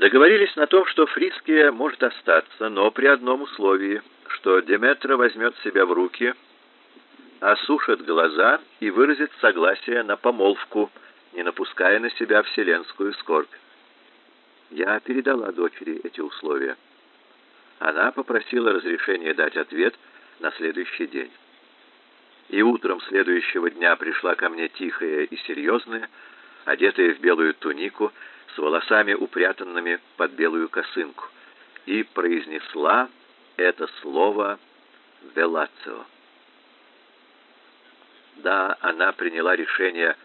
Договорились на том, что Фриския может остаться, но при одном условии, что Деметра возьмет себя в руки, осушит глаза и выразит согласие на помолвку, не напуская на себя вселенскую скорбь. Я передала дочери эти условия. Она попросила разрешения дать ответ на следующий день. И утром следующего дня пришла ко мне тихая и серьезная, одетая в белую тунику, с волосами упрятанными под белую косынку, и произнесла это слово «велацио». Да, она приняла решение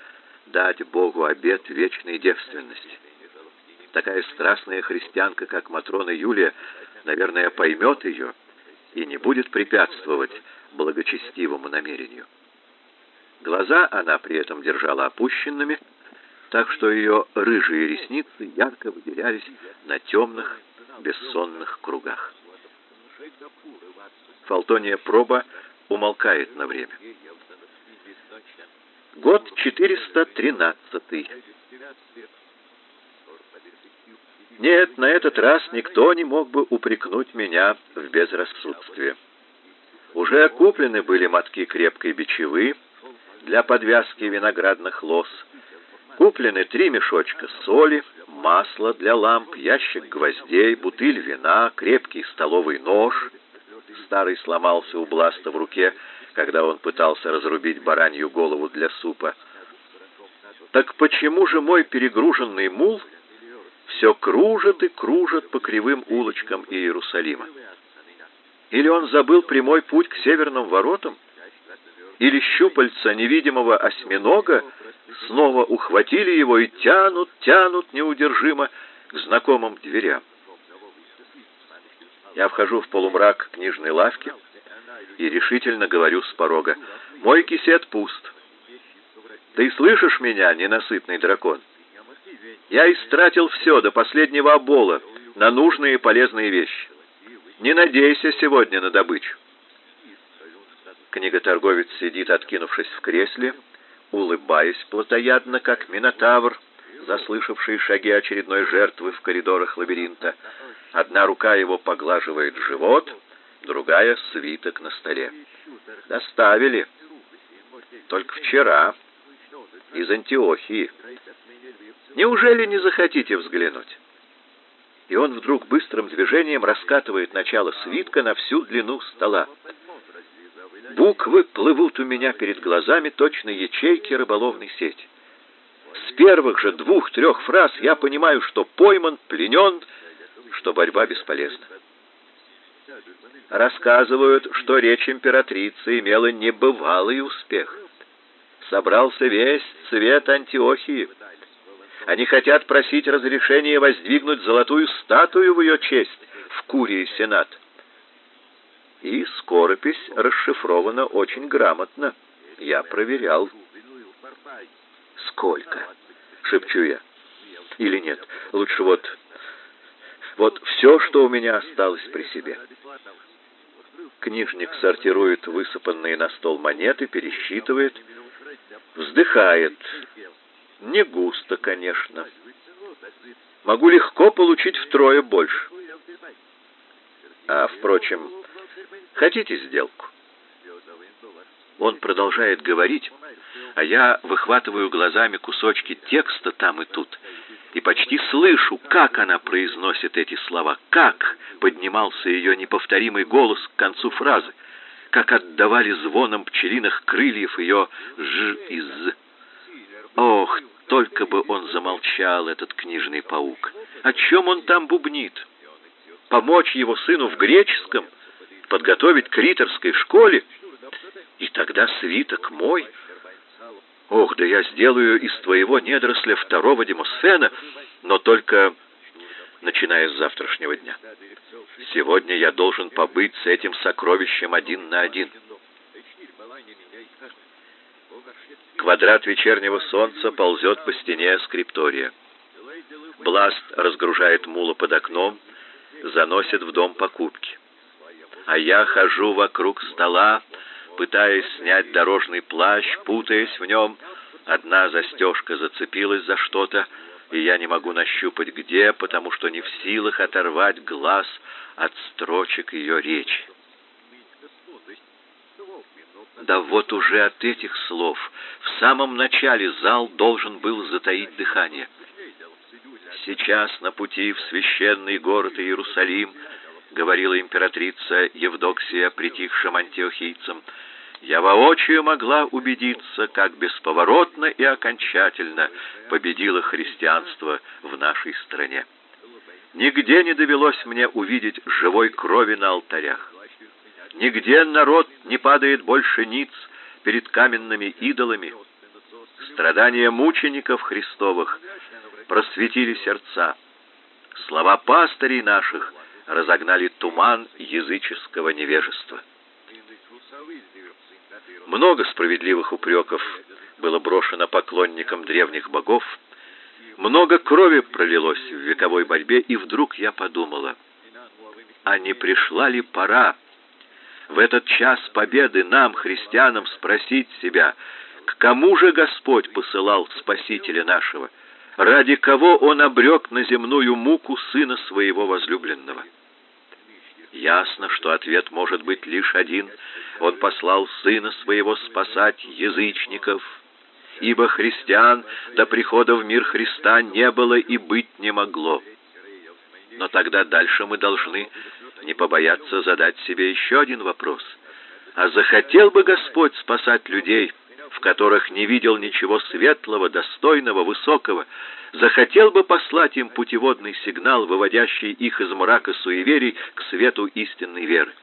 дать Богу обет вечной девственности. Такая страстная христианка, как Матрона Юлия, наверное, поймет ее и не будет препятствовать благочестивому намерению. Глаза она при этом держала опущенными, так что ее рыжие ресницы ярко выделялись на темных, бессонных кругах. Фалтония проба умолкает на время. Год 413. Нет, на этот раз никто не мог бы упрекнуть меня в безрассудстве. Уже куплены были мотки крепкой бичевы для подвязки виноградных лоз, куплены три мешочка соли, масло для ламп, ящик гвоздей, бутыль вина, крепкий столовый нож. Старый сломался у Бласта в руке, когда он пытался разрубить баранью голову для супа. Так почему же мой перегруженный мул все кружит и кружит по кривым улочкам Иерусалима? Или он забыл прямой путь к северным воротам? Или щупальца невидимого осьминога снова ухватили его и тянут, тянут неудержимо к знакомым дверям? Я вхожу в полумрак книжной лавки и решительно говорю с порога: "Мой кисет пуст. Ты слышишь меня, ненасытный дракон? Я истратил все до последнего обола на нужные и полезные вещи. Не надейся сегодня на добычу. Книготорговец сидит, откинувшись в кресле, улыбаясь плотоядно, как минотавр, заслышавший шаги очередной жертвы в коридорах лабиринта. Одна рука его поглаживает живот, другая — свиток на столе. Доставили. Только вчера. Из Антиохии. Неужели не захотите взглянуть? и он вдруг быстрым движением раскатывает начало свитка на всю длину стола. Буквы плывут у меня перед глазами точно ячейки рыболовной сети. С первых же двух-трех фраз я понимаю, что пойман, пленен, что борьба бесполезна. Рассказывают, что речь императрицы имела небывалый успех. Собрался весь цвет Антиохии. Они хотят просить разрешения воздвигнуть золотую статую в ее честь в Курии Сенат. И скоропись расшифрована очень грамотно. Я проверял. Сколько? шепчу я. Или нет? Лучше вот вот все, что у меня осталось при себе. Книжник сортирует высыпанные на стол монеты, пересчитывает, вздыхает. Не густо, конечно. Могу легко получить втрое больше. А, впрочем, хотите сделку? Он продолжает говорить, а я выхватываю глазами кусочки текста там и тут и почти слышу, как она произносит эти слова, как поднимался ее неповторимый голос к концу фразы, как отдавали звоном пчелиных крыльев ее «ж» и «з». Ох, только бы он замолчал, этот книжный паук. О чем он там бубнит? Помочь его сыну в греческом? Подготовить к риторской школе? И тогда свиток мой. Ох, да я сделаю из твоего недоросля второго Демосфена, но только начиная с завтрашнего дня. Сегодня я должен побыть с этим сокровищем один на один. Квадрат вечернего солнца ползет по стене скриптория. Бласт разгружает мула под окном, заносит в дом покупки. А я хожу вокруг стола, пытаясь снять дорожный плащ, путаясь в нем. Одна застежка зацепилась за что-то, и я не могу нащупать где, потому что не в силах оторвать глаз от строчек ее речи. Да вот уже от этих слов в самом начале зал должен был затаить дыхание. Сейчас на пути в священный город Иерусалим, говорила императрица Евдоксия притихшим антиохийцам, я воочию могла убедиться, как бесповоротно и окончательно победило христианство в нашей стране. Нигде не довелось мне увидеть живой крови на алтарях. Нигде народ не падает больше ниц перед каменными идолами. Страдания мучеников Христовых просветили сердца. Слова пастырей наших разогнали туман языческого невежества. Много справедливых упреков было брошено поклонникам древних богов, много крови пролилось в вековой борьбе, и вдруг я подумала, а не пришла ли пора в этот час победы нам, христианам, спросить себя, к кому же Господь посылал Спасителя нашего, ради кого Он обрек на земную муку Сына Своего возлюбленного? Ясно, что ответ может быть лишь один. Он послал Сына Своего спасать язычников, ибо христиан до прихода в мир Христа не было и быть не могло. Но тогда дальше мы должны не побояться задать себе еще один вопрос. А захотел бы Господь спасать людей, в которых не видел ничего светлого, достойного, высокого, захотел бы послать им путеводный сигнал, выводящий их из мрака суеверий к свету истинной веры.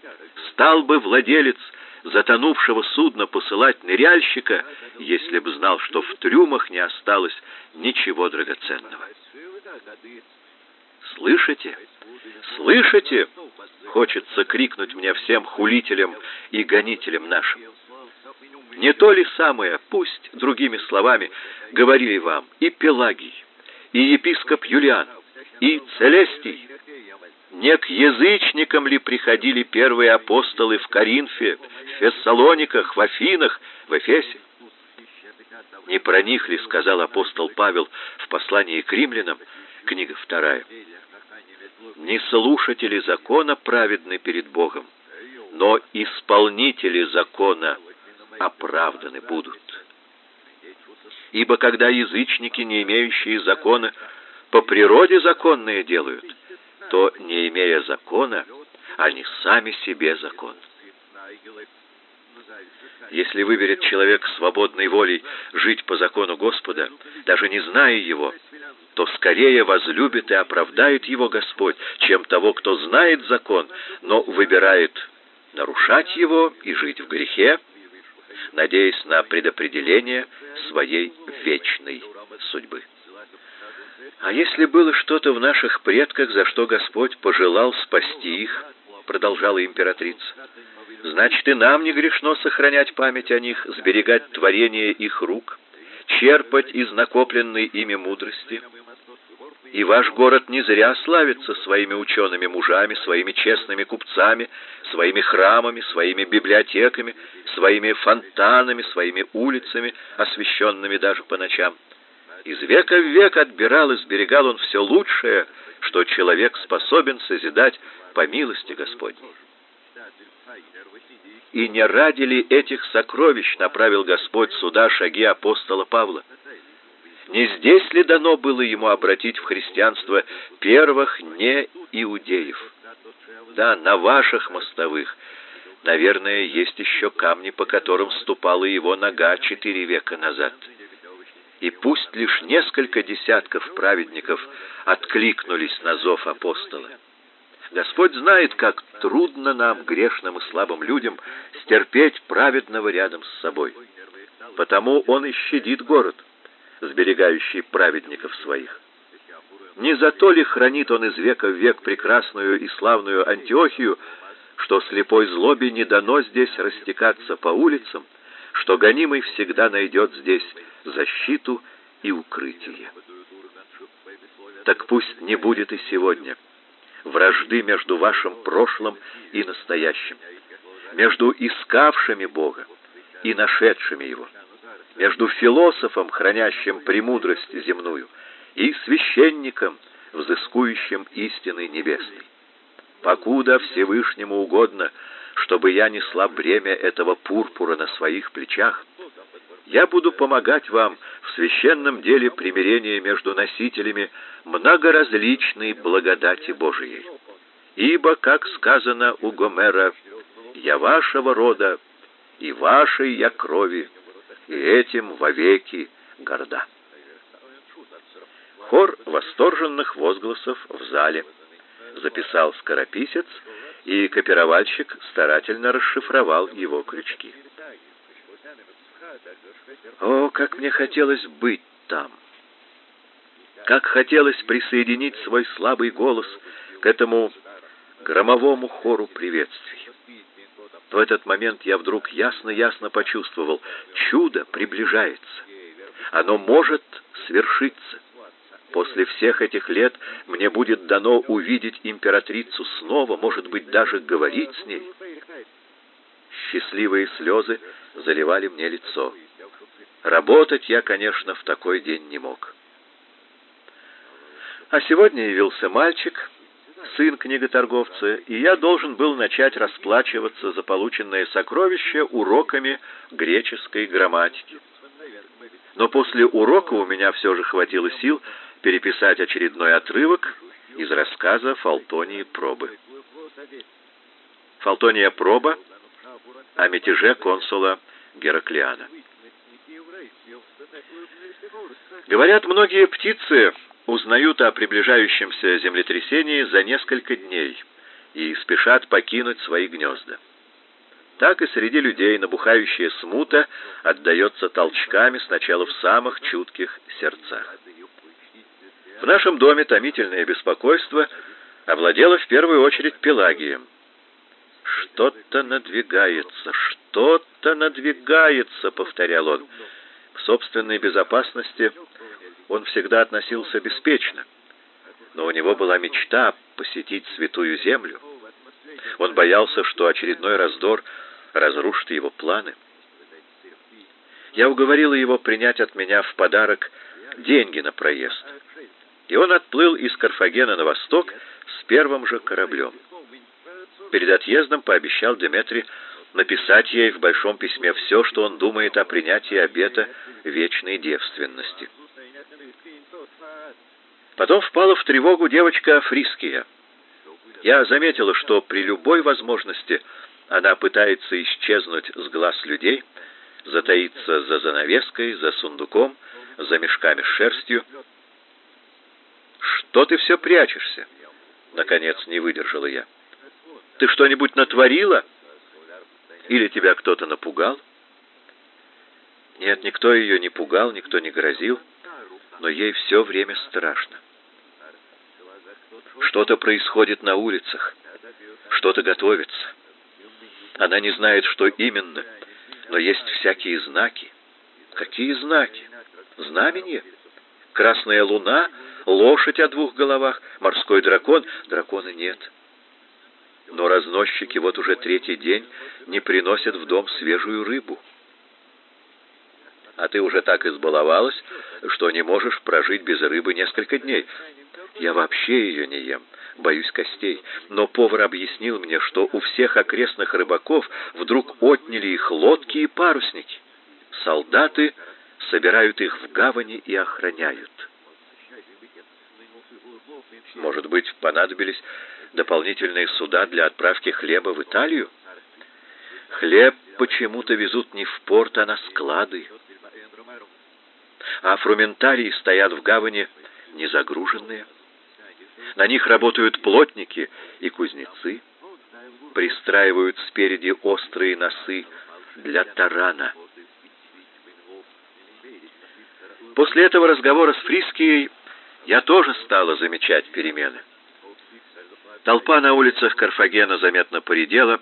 Стал бы владелец затонувшего судна посылать ныряльщика, если бы знал, что в трюмах не осталось ничего драгоценного. Слышите? Слышите? Хочется крикнуть мне всем хулителям и гонителям нашим. Не то ли самое, пусть другими словами, говорили вам и Пелагий, и епископ Юлиан, и Целестий? Не к язычникам ли приходили первые апостолы в Коринфе, в Фессалониках, в Афинах, в Эфесе? Не про них ли сказал апостол Павел в послании к римлянам, книга вторая? Не слушатели закона праведны перед Богом, но исполнители закона оправданы будут. Ибо когда язычники, не имеющие закона, по природе законное делают, то, не имея закона, они сами себе закон. Если выберет человек свободной волей жить по закону Господа, даже не зная его, то скорее возлюбит и оправдает его Господь, чем того, кто знает закон, но выбирает нарушать его и жить в грехе, надеясь на предопределение своей вечной судьбы. А если было что-то в наших предках, за что Господь пожелал спасти их, продолжала императрица, значит и нам не грешно сохранять память о них, сберегать творение их рук, черпать из накопленной ими мудрости, и ваш город не зря славится своими учеными мужами, своими честными купцами, своими храмами, своими библиотеками, своими фонтанами, своими улицами, освещенными даже по ночам. Из века в век отбирал и сберегал он все лучшее, что человек способен созидать по милости Господней. И не ради ли этих сокровищ направил Господь сюда шаги апостола Павла? Не здесь ли дано было ему обратить в христианство первых не иудеев? Да, на ваших мостовых, наверное, есть еще камни, по которым ступала его нога четыре века назад. И пусть лишь несколько десятков праведников откликнулись на зов апостола. Господь знает, как трудно нам, грешным и слабым людям, стерпеть праведного рядом с собой. Потому Он и щадит город сберегающий праведников своих. Не за то ли хранит он из века в век прекрасную и славную Антиохию, что слепой злобе не дано здесь растекаться по улицам, что гонимый всегда найдет здесь защиту и укрытие. Так пусть не будет и сегодня вражды между вашим прошлым и настоящим, между искавшими Бога и нашедшими Его между философом, хранящим премудрость земную, и священником, взыскующим истины небесной. Покуда Всевышнему угодно, чтобы я несла бремя этого пурпура на своих плечах, я буду помогать вам в священном деле примирения между носителями многоразличной благодати Божией. Ибо, как сказано у Гомера, «Я вашего рода, и вашей я крови, и этим вовеки горда». Хор восторженных возгласов в зале записал скорописец, и копировальщик старательно расшифровал его крючки. О, как мне хотелось быть там! Как хотелось присоединить свой слабый голос к этому громовому хору приветствий. В этот момент я вдруг ясно-ясно почувствовал, чудо приближается. Оно может свершиться. После всех этих лет мне будет дано увидеть императрицу снова, может быть, даже говорить с ней. Счастливые слезы заливали мне лицо. Работать я, конечно, в такой день не мог. А сегодня явился мальчик, сын книготорговца, и я должен был начать расплачиваться за полученное сокровище уроками греческой грамматики. Но после урока у меня все же хватило сил переписать очередной отрывок из рассказа Фалтонии Пробы. Фалтония Проба о мятеже консула Гераклиана. Говорят, многие птицы узнают о приближающемся землетрясении за несколько дней и спешат покинуть свои гнезда. Так и среди людей набухающая смута отдается толчками сначала в самых чутких сердцах. В нашем доме томительное беспокойство овладело в первую очередь Пелагием. «Что-то надвигается, что-то надвигается», — повторял он. В собственной безопасности он всегда относился беспечно, но у него была мечта посетить святую землю. Он боялся, что очередной раздор разрушит его планы. Я уговорила его принять от меня в подарок деньги на проезд, и он отплыл из Карфагена на восток с первым же кораблем. Перед отъездом пообещал Деметри написать ей в большом письме все, что он думает о принятии обета вечной девственности. Потом впала в тревогу девочка Фриския. Я заметила, что при любой возможности она пытается исчезнуть с глаз людей, затаиться за занавеской, за сундуком, за мешками с шерстью. «Что ты все прячешься?» Наконец не выдержала я. «Ты что-нибудь натворила?» Или тебя кто-то напугал? Нет, никто ее не пугал, никто не грозил, но ей все время страшно. Что-то происходит на улицах, что-то готовится. Она не знает, что именно, но есть всякие знаки. Какие знаки? Знамение? Красная луна, лошадь о двух головах, морской дракон? Дракона нет но разносчики вот уже третий день не приносят в дом свежую рыбу. А ты уже так избаловалась, что не можешь прожить без рыбы несколько дней. Я вообще ее не ем, боюсь костей. Но повар объяснил мне, что у всех окрестных рыбаков вдруг отняли их лодки и парусники. Солдаты собирают их в гавани и охраняют. Может быть, понадобились дополнительные суда для отправки хлеба в Италию? Хлеб почему-то везут не в порт, а на склады. А фрументарии стоят в гавани незагруженные. На них работают плотники и кузнецы, пристраивают спереди острые носы для тарана. После этого разговора с Фрискией я тоже стала замечать перемены. Толпа на улицах Карфагена заметно поредела,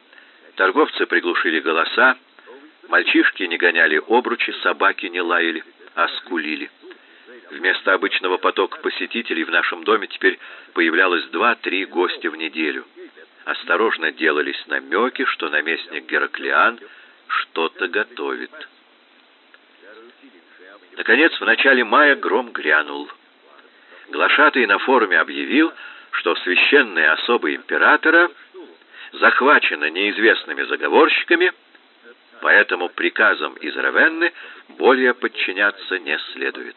торговцы приглушили голоса, мальчишки не гоняли обручи, собаки не лаяли, а скулили. Вместо обычного потока посетителей в нашем доме теперь появлялось два-три гостя в неделю. Осторожно делались намеки, что наместник Гераклиан что-то готовит. Наконец, в начале мая гром грянул. Глашатый на форуме объявил, что священные особы императора захвачены неизвестными заговорщиками, поэтому приказам из Равенны более подчиняться не следует.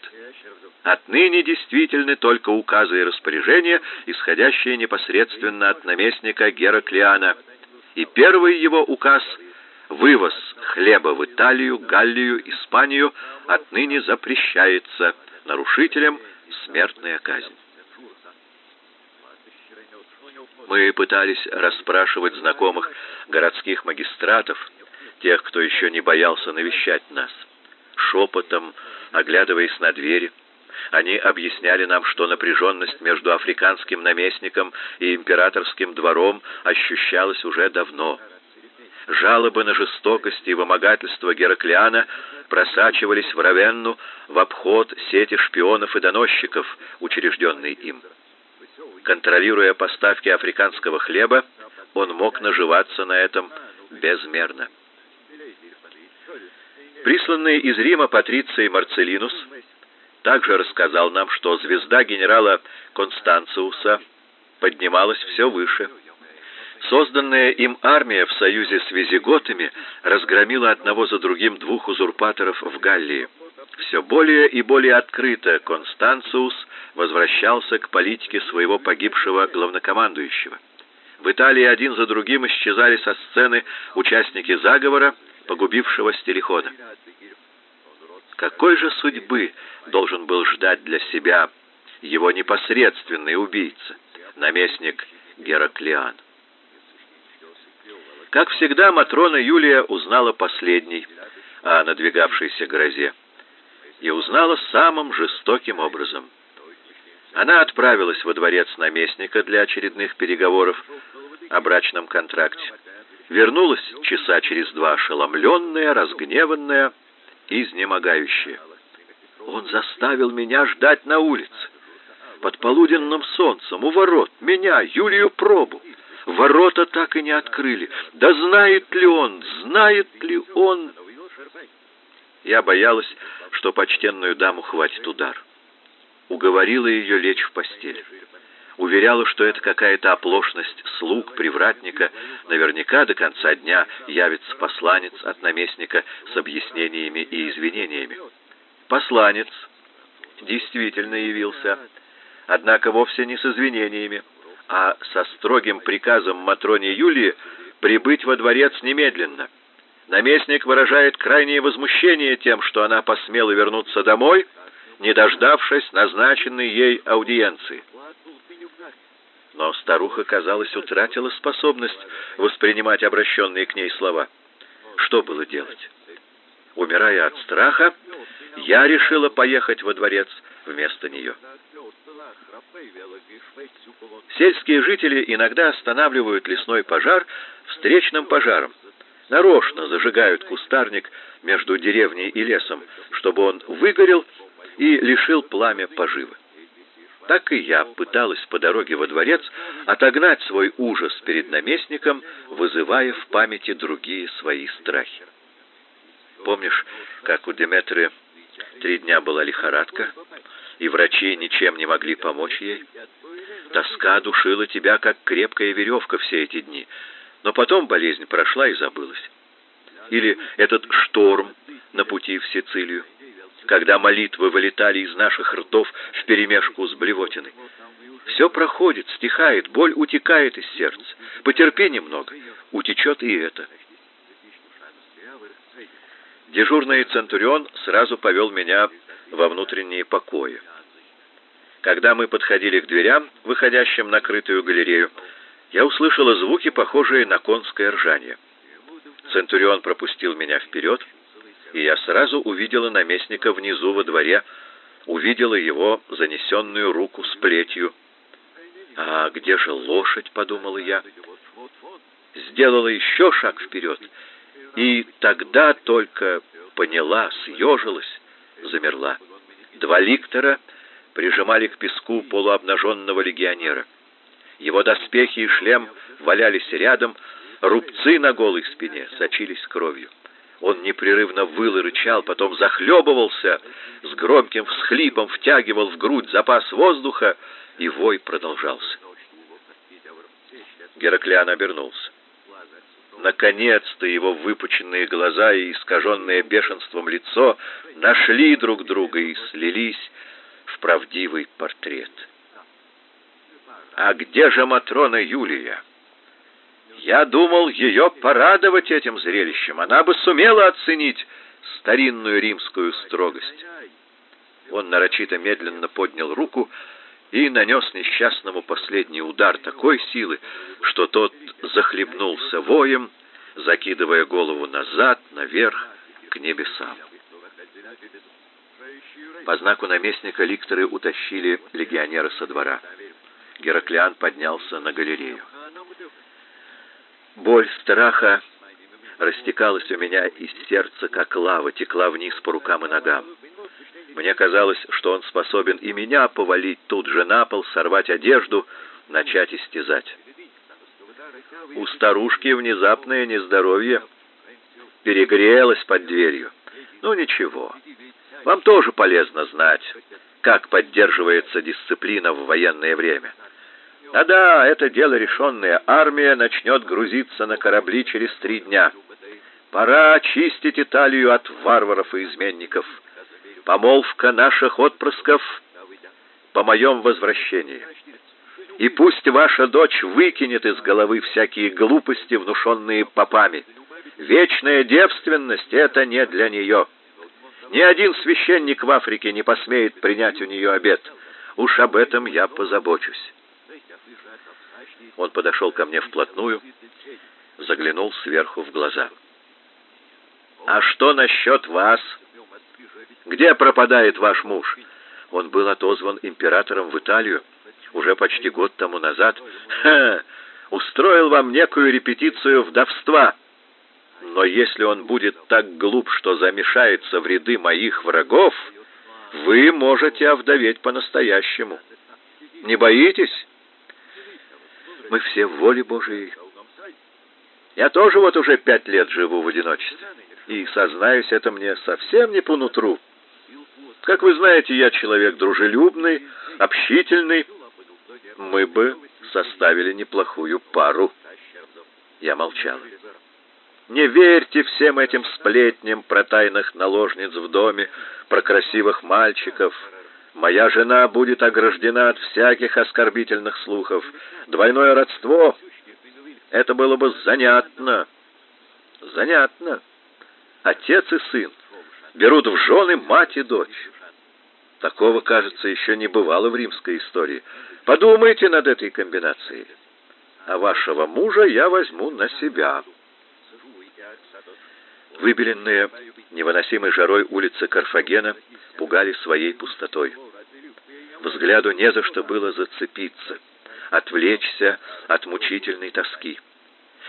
Отныне действительны только указы и распоряжения, исходящие непосредственно от наместника Гераклиана, и первый его указ — вывоз хлеба в Италию, Галлию, Испанию отныне запрещается нарушителям смертная казнь. Мы пытались расспрашивать знакомых городских магистратов, тех, кто еще не боялся навещать нас. Шепотом, оглядываясь на двери, они объясняли нам, что напряженность между африканским наместником и императорским двором ощущалась уже давно. Жалобы на жестокость и вымогательство Гераклиана просачивались в Равенну в обход сети шпионов и доносчиков, учрежденной им. Контролируя поставки африканского хлеба, он мог наживаться на этом безмерно. Присланный из Рима Патриций Марцелинус также рассказал нам, что звезда генерала Констанциуса поднималась все выше. Созданная им армия в союзе с визиготами разгромила одного за другим двух узурпаторов в Галлии. Все более и более открыто Констанциус возвращался к политике своего погибшего главнокомандующего. В Италии один за другим исчезали со сцены участники заговора, погубившего Стелихода. Какой же судьбы должен был ждать для себя его непосредственный убийца, наместник Гераклиан? Как всегда, Матрона Юлия узнала последней о надвигавшейся грозе и узнала самым жестоким образом. Она отправилась во дворец наместника для очередных переговоров о брачном контракте. Вернулась часа через два ошеломленная, разгневанная, изнемогающие. Он заставил меня ждать на улице, под полуденным солнцем, у ворот, меня, Юлию Пробу. Ворота так и не открыли. Да знает ли он, знает ли он... Я боялась, что почтенную даму хватит удар. Уговорила ее лечь в постель уверяла, что это какая-то оплошность слуг, привратника. Наверняка до конца дня явится посланец от наместника с объяснениями и извинениями. Посланец действительно явился, однако вовсе не с извинениями, а со строгим приказом Матроне Юлии прибыть во дворец немедленно. Наместник выражает крайнее возмущение тем, что она посмела вернуться домой, не дождавшись назначенной ей аудиенции. Но старуха, казалось, утратила способность воспринимать обращенные к ней слова. Что было делать? Умирая от страха, я решила поехать во дворец вместо нее. Сельские жители иногда останавливают лесной пожар встречным пожаром. Нарочно зажигают кустарник между деревней и лесом, чтобы он выгорел и лишил пламя поживы. Так и я пыталась по дороге во дворец отогнать свой ужас перед наместником, вызывая в памяти другие свои страхи. Помнишь, как у Деметры три дня была лихорадка, и врачи ничем не могли помочь ей? Тоска душила тебя, как крепкая веревка все эти дни, но потом болезнь прошла и забылась. Или этот шторм на пути в Сицилию когда молитвы вылетали из наших ртов вперемешку с блевотиной. Все проходит, стихает, боль утекает из сердца. Потерпи немного, утечет и это. Дежурный Центурион сразу повел меня во внутренние покои. Когда мы подходили к дверям, выходящим на крытую галерею, я услышала звуки, похожие на конское ржание. Центурион пропустил меня вперед, и я сразу увидела наместника внизу во дворе, увидела его занесенную руку с плетью. «А где же лошадь?» — подумала я. Сделала еще шаг вперед, и тогда только поняла, съежилась, замерла. Два ликтора прижимали к песку полуобнаженного легионера. Его доспехи и шлем валялись рядом, рубцы на голой спине сочились кровью. Он непрерывно выл и рычал, потом захлебывался, с громким всхлипом втягивал в грудь запас воздуха, и вой продолжался. Гераклиан обернулся. Наконец-то его выпученные глаза и искаженное бешенством лицо нашли друг друга и слились в правдивый портрет. А где же Матрона Юлия? Я думал ее порадовать этим зрелищем. Она бы сумела оценить старинную римскую строгость. Он нарочито медленно поднял руку и нанес несчастному последний удар такой силы, что тот захлебнулся воем, закидывая голову назад, наверх, к небесам. По знаку наместника ликторы утащили легионера со двора. Гераклиан поднялся на галерею. Боль страха растекалась у меня из сердца, как лава, текла вниз по рукам и ногам. Мне казалось, что он способен и меня повалить тут же на пол, сорвать одежду, начать истязать. У старушки внезапное нездоровье перегрелось под дверью. Ну ничего. Вам тоже полезно знать, как поддерживается дисциплина в военное время. А да, это дело решенное. Армия начнет грузиться на корабли через три дня. Пора очистить Италию от варваров и изменников. Помолвка наших отпрысков по моем возвращении. И пусть ваша дочь выкинет из головы всякие глупости, внушенные попами. Вечная девственность — это не для нее. Ни один священник в Африке не посмеет принять у нее обет. Уж об этом я позабочусь. Он подошел ко мне вплотную, заглянул сверху в глаза. «А что насчет вас? Где пропадает ваш муж?» Он был отозван императором в Италию уже почти год тому назад. «Ха! Устроил вам некую репетицию вдовства. Но если он будет так глуп, что замешается в ряды моих врагов, вы можете овдоветь по-настоящему. Не боитесь?» Мы все в воле Божией. Я тоже вот уже пять лет живу в одиночестве. И, сознаюсь, это мне совсем не по нутру. Как вы знаете, я человек дружелюбный, общительный. Мы бы составили неплохую пару. Я молчал. Не верьте всем этим сплетням про тайных наложниц в доме, про красивых мальчиков, Моя жена будет ограждена от всяких оскорбительных слухов. Двойное родство — это было бы занятно. Занятно. Отец и сын берут в жены мать и дочь. Такого, кажется, еще не бывало в римской истории. Подумайте над этой комбинацией. А вашего мужа я возьму на себя. Выбеленные невыносимой жарой улицы Карфагена пугали своей пустотой. Взгляду не за что было зацепиться, отвлечься от мучительной тоски.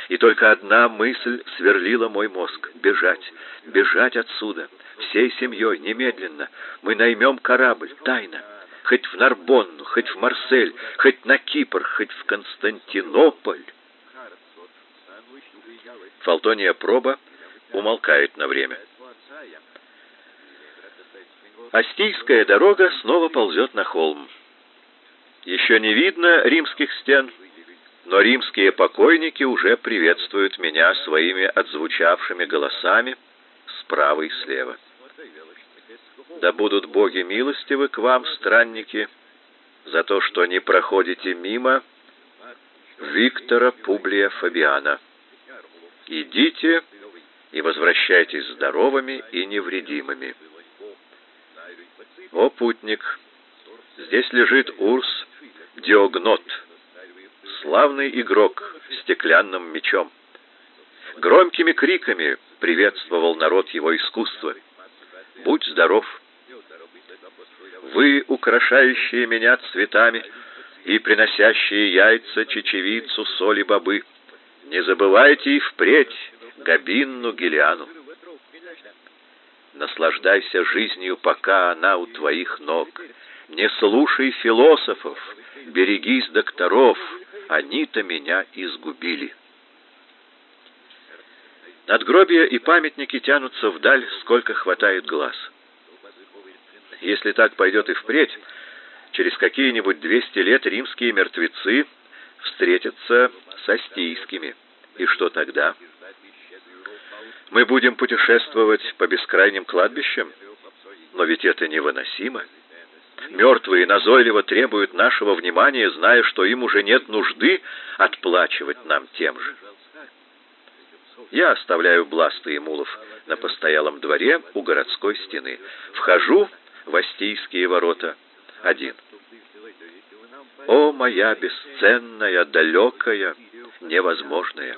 И только одна мысль сверлила мой мозг — бежать, бежать отсюда, всей семьей, немедленно. Мы наймем корабль, тайно, хоть в Нарбонну, хоть в Марсель, хоть на Кипр, хоть в Константинополь. Фалтония проба умолкает на время. Астийская дорога снова ползет на холм. Еще не видно римских стен, но римские покойники уже приветствуют меня своими отзвучавшими голосами справа и слева. Да будут боги милостивы к вам, странники, за то, что не проходите мимо Виктора Публия Фабиана. Идите и возвращайтесь здоровыми и невредимыми. О, путник, здесь лежит Урс Диогнот, славный игрок стеклянным мечом. Громкими криками приветствовал народ его искусства. Будь здоров. Вы, украшающие меня цветами и приносящие яйца, чечевицу, соли, бобы, не забывайте и впредь Габинну Гелиану. Наслаждайся жизнью, пока она у твоих ног. Не слушай философов, берегись докторов, они-то меня изгубили. Надгробия и памятники тянутся вдаль, сколько хватает глаз. Если так пойдет и впредь, через какие-нибудь 200 лет римские мертвецы встретятся с астийскими. И что тогда? Мы будем путешествовать по бескрайним кладбищам? Но ведь это невыносимо. Мертвые назойливо требуют нашего внимания, зная, что им уже нет нужды отплачивать нам тем же. Я оставляю Бласта и Мулов на постоялом дворе у городской стены. Вхожу в Астийские ворота один. О, моя бесценная, далекая, невозможная!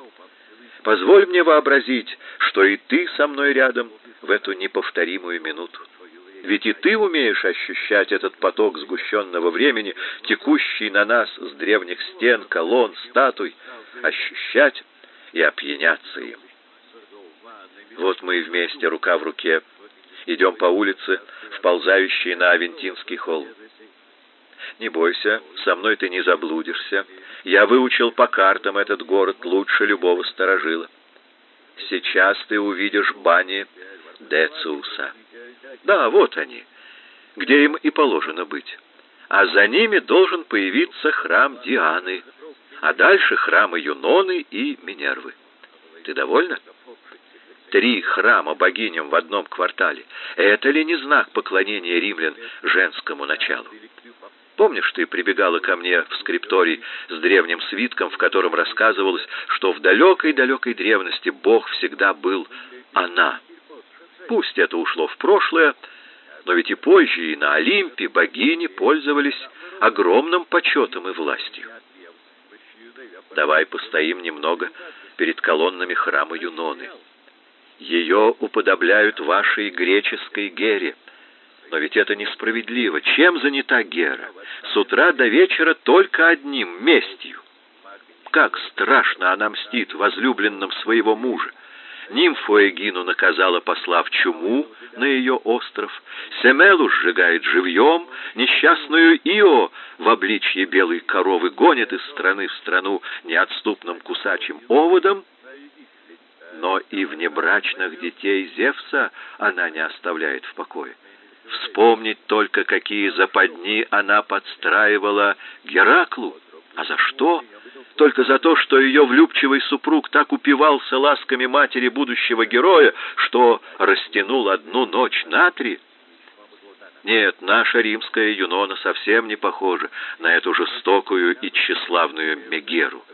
Позволь мне вообразить, что и ты со мной рядом в эту неповторимую минуту. Ведь и ты умеешь ощущать этот поток сгущенного времени, текущий на нас с древних стен, колонн, статуй, ощущать и опьяняться им. Вот мы вместе, рука в руке, идем по улице, вползающей на Авентинский холм. Не бойся, со мной ты не заблудишься. Я выучил по картам этот город лучше любого сторожила. Сейчас ты увидишь бани Дециуса. Да, вот они, где им и положено быть. А за ними должен появиться храм Дианы, а дальше храмы Юноны и Минервы. Ты довольна? Три храма богиням в одном квартале. Это ли не знак поклонения римлян женскому началу? Помнишь, ты прибегала ко мне в скрипторий с древним свитком, в котором рассказывалось, что в далекой-далекой древности Бог всегда был она. Пусть это ушло в прошлое, но ведь и позже и на Олимпе богини пользовались огромным почетом и властью. Давай постоим немного перед колоннами храма Юноны. Ее уподобляют вашей греческой Гере. Но ведь это несправедливо. Чем занята Гера? С утра до вечера только одним — местью. Как страшно она мстит возлюбленным своего мужа. Нимфу Эгину наказала, послав чуму на ее остров. Семелу сжигает живьем, несчастную Ио в обличье белой коровы гонит из страны в страну неотступным кусачим оводом, но и внебрачных детей Зевса она не оставляет в покое. Вспомнить только, какие западни она подстраивала Гераклу. А за что? Только за то, что ее влюбчивый супруг так упивался ласками матери будущего героя, что растянул одну ночь на три? Нет, наша римская Юнона совсем не похожа на эту жестокую и тщеславную Мегеру.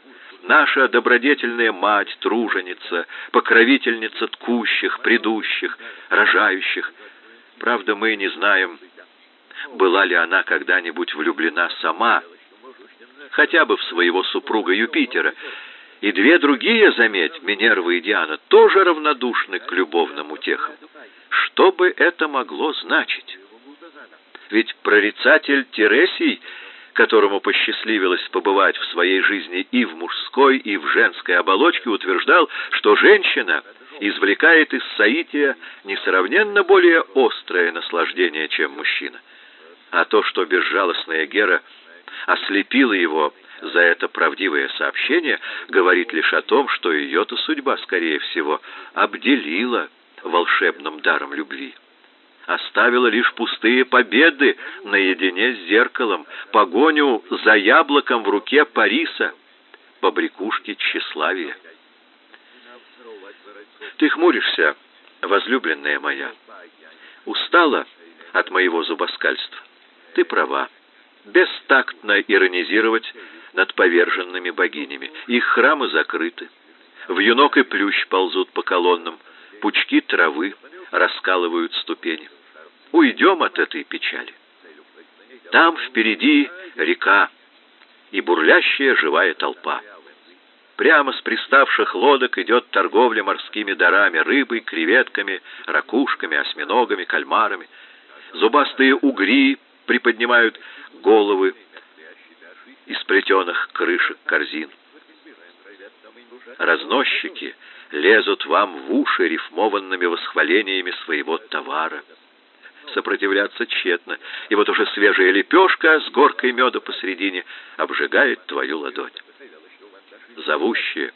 Наша добродетельная мать, труженица, покровительница ткущих, предущих, рожающих. Правда, мы не знаем, была ли она когда-нибудь влюблена сама, хотя бы в своего супруга Юпитера. И две другие, заметь, Минерва и Диана, тоже равнодушны к любовным утехам. Что бы это могло значить? Ведь прорицатель Тересий которому посчастливилось побывать в своей жизни и в мужской, и в женской оболочке, утверждал, что женщина извлекает из соития несравненно более острое наслаждение, чем мужчина. А то, что безжалостная Гера ослепила его за это правдивое сообщение, говорит лишь о том, что ее-то судьба, скорее всего, обделила волшебным даром любви оставила лишь пустые победы наедине с зеркалом, погоню за яблоком в руке Париса, побрякушки тщеславия. Ты хмуришься, возлюбленная моя. Устала от моего зубоскальства. Ты права. Бестактно иронизировать над поверженными богинями. Их храмы закрыты. В юнок и плющ ползут по колоннам, пучки травы раскалывают ступени. Уйдем от этой печали. Там впереди река и бурлящая живая толпа. Прямо с приставших лодок идет торговля морскими дарами, рыбой, креветками, ракушками, осьминогами, кальмарами. Зубастые угри приподнимают головы из плетеных крышек корзин. Разносчики лезут вам в уши рифмованными восхвалениями своего товара. Сопротивляться тщетно, и вот уже свежая лепешка с горкой меда посередине обжигает твою ладонь. Зовущие,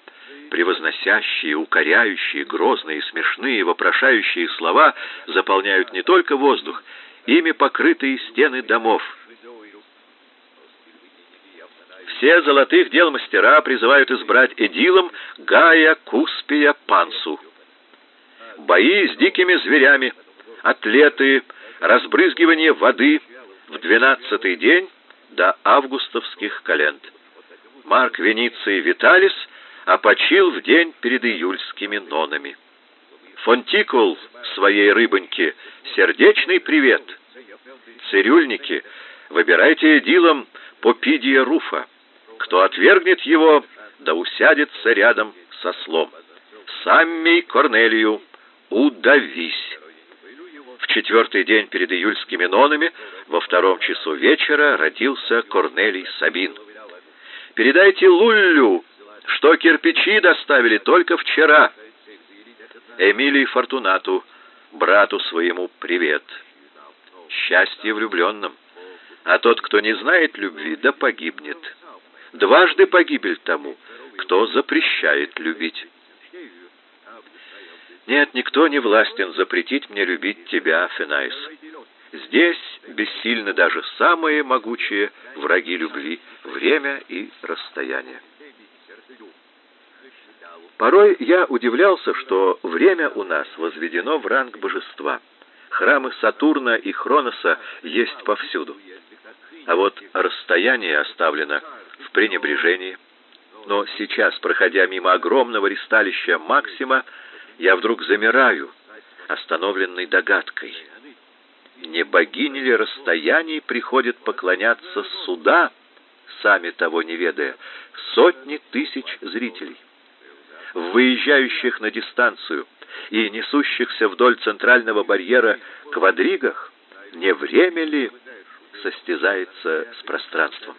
превозносящие, укоряющие, грозные, смешные, вопрошающие слова заполняют не только воздух, ими покрытые стены домов. Все золотых дел мастера призывают избрать эдилом Гая Куспия Пансу. Бои с дикими зверями, атлеты, разбрызгивание воды в двенадцатый день до августовских календ. Марк Вениций Виталис опочил в день перед июльскими нонами. Фонтикул своей рыбоньке сердечный привет. Цирюльники, выбирайте эдилом Попидия Руфа. Кто отвергнет его, да усядется рядом со слом. Саммей Корнелию, удавись. В четвертый день перед июльскими нонами, во втором часу вечера, родился Корнелий Сабин. Передайте Луллю, что кирпичи доставили только вчера. Эмилии Фортунату, брату своему, привет. Счастье влюбленным. А тот, кто не знает любви, да погибнет. Дважды погибель тому, кто запрещает любить. Нет, никто не властен запретить мне любить тебя, Фенаис. Здесь бессильны даже самые могучие враги любви — время и расстояние. Порой я удивлялся, что время у нас возведено в ранг божества. Храмы Сатурна и Хроноса есть повсюду. А вот расстояние оставлено в пренебрежении. Но сейчас, проходя мимо огромного ристалища Максима, я вдруг замираю, остановленный догадкой. Не богини ли расстояний приходят поклоняться суда, сами того не ведая, сотни тысяч зрителей? Выезжающих на дистанцию и несущихся вдоль центрального барьера квадригах не время ли состязается с пространством?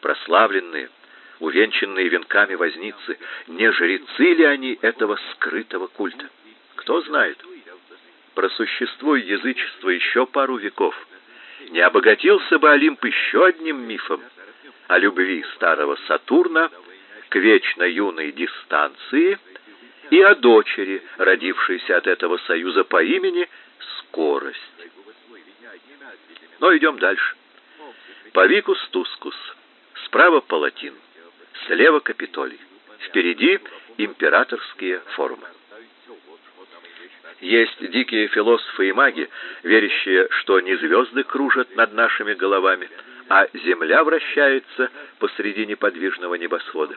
Прославленные, увенчанные венками возницы, не жрецы ли они этого скрытого культа? Кто знает? Просуществуй язычество еще пару веков, не обогатился бы Олимп еще одним мифом о любви старого Сатурна к вечно юной дистанции и о дочери, родившейся от этого союза по имени Скорость. Но идем дальше. Павикус Тускус, справа Палатин слева Капитолий. Впереди императорские формы. Есть дикие философы и маги, верящие, что не звезды кружат над нашими головами, а земля вращается посреди неподвижного небосвода.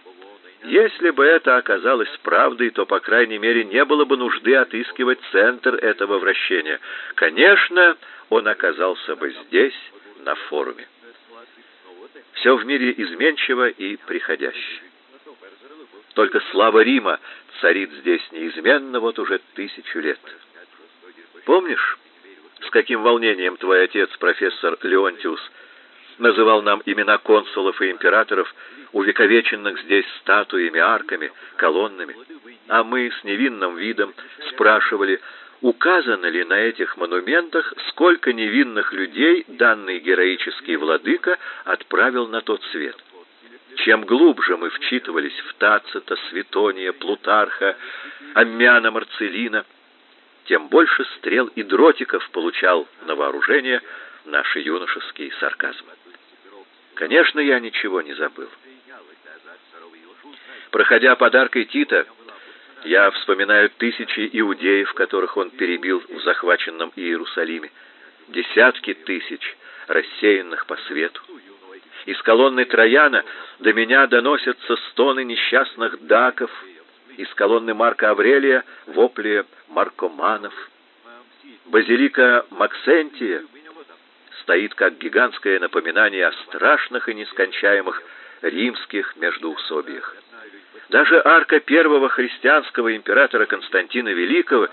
Если бы это оказалось правдой, то, по крайней мере, не было бы нужды отыскивать центр этого вращения. Конечно, он оказался бы здесь, на форуме. Все в мире изменчиво и приходящее. Только слава Рима царит здесь неизменно вот уже тысячу лет. Помнишь, с каким волнением твой отец, профессор Леонтиус, называл нам имена консулов и императоров, увековеченных здесь статуями, арками, колоннами, а мы с невинным видом спрашивали, указано ли на этих монументах, сколько невинных людей данный героический владыка отправил на тот свет. Чем глубже мы вчитывались в Тацита, Светония, Плутарха, Аммиана Марцелина, тем больше стрел и дротиков получал на вооружение наши юношеские сарказмы. Конечно, я ничего не забыл. Проходя подаркой Тита, я вспоминаю тысячи иудеев, которых он перебил в захваченном Иерусалиме, десятки тысяч, рассеянных по свету. Из колонны Трояна до меня доносятся стоны несчастных даков, из колонны Марка Аврелия вопли маркоманов. Базилика Максентия стоит как гигантское напоминание о страшных и нескончаемых римских междоусобиях. Даже арка первого христианского императора Константина Великого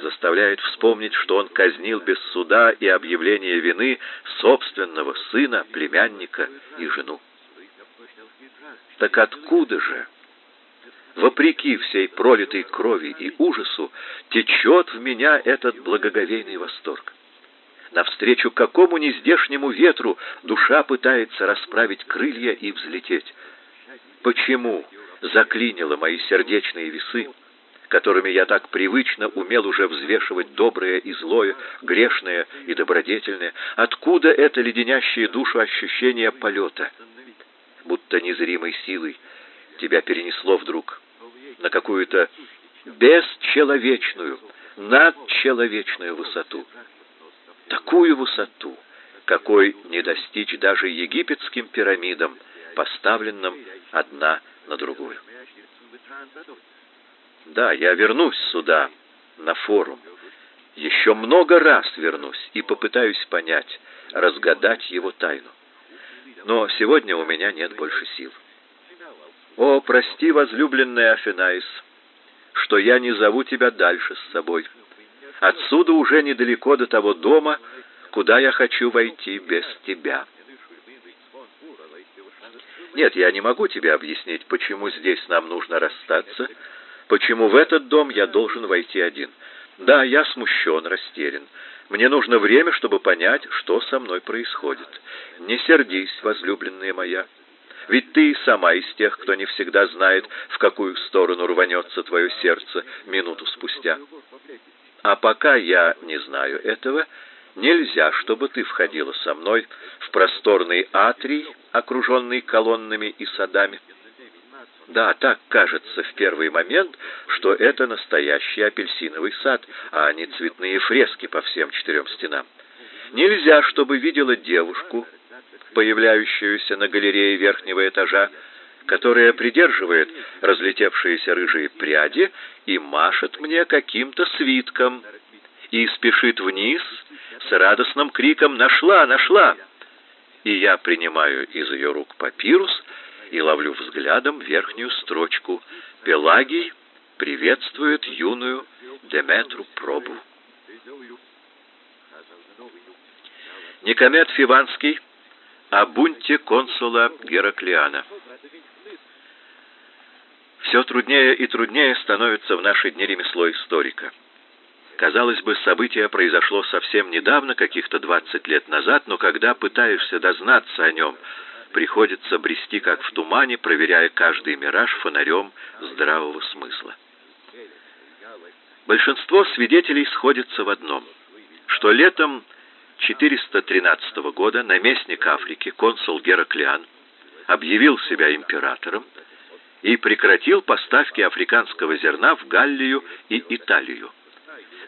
заставляет вспомнить, что он казнил без суда и объявления вины собственного сына, племянника и жену. Так откуда же, вопреки всей пролитой крови и ужасу, течет в меня этот благоговейный восторг? Навстречу какому нездешнему ветру душа пытается расправить крылья и взлететь? Почему заклинило мои сердечные весы, которыми я так привычно умел уже взвешивать доброе и злое, грешное и добродетельное? Откуда это леденящее душу ощущение полета? Будто незримой силой тебя перенесло вдруг на какую-то бесчеловечную, надчеловечную высоту. Такую высоту, какой не достичь даже египетским пирамидам, поставленным одна на другую. Да, я вернусь сюда, на форум. Еще много раз вернусь и попытаюсь понять, разгадать его тайну. Но сегодня у меня нет больше сил. О, прости, возлюбленная Афинаис, что я не зову тебя дальше с собой. Отсюда уже недалеко до того дома, куда я хочу войти без тебя. Нет, я не могу тебе объяснить, почему здесь нам нужно расстаться, почему в этот дом я должен войти один. Да, я смущен, растерян. Мне нужно время, чтобы понять, что со мной происходит. Не сердись, возлюбленная моя. Ведь ты сама из тех, кто не всегда знает, в какую сторону рванется твое сердце минуту спустя. А пока я не знаю этого, нельзя, чтобы ты входила со мной в просторный атрий, окруженный колоннами и садами. Да, так кажется в первый момент, что это настоящий апельсиновый сад, а не цветные фрески по всем четырем стенам. Нельзя, чтобы видела девушку, появляющуюся на галерее верхнего этажа, которая придерживает разлетевшиеся рыжие пряди и машет мне каким-то свитком и спешит вниз с радостным криком «Нашла! Нашла!» И я принимаю из ее рук папирус и ловлю взглядом верхнюю строчку «Пелагий приветствует юную Деметру Пробу». Никомет Фиванский о бунте консула Гераклиана. Все труднее и труднее становится в наши дни ремесло историка. Казалось бы, событие произошло совсем недавно, каких-то 20 лет назад, но когда пытаешься дознаться о нем, приходится брести как в тумане, проверяя каждый мираж фонарем здравого смысла. Большинство свидетелей сходятся в одном, что летом 413 года наместник Африки, консул Гераклиан, объявил себя императором и прекратил поставки африканского зерна в Галлию и Италию.